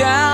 down.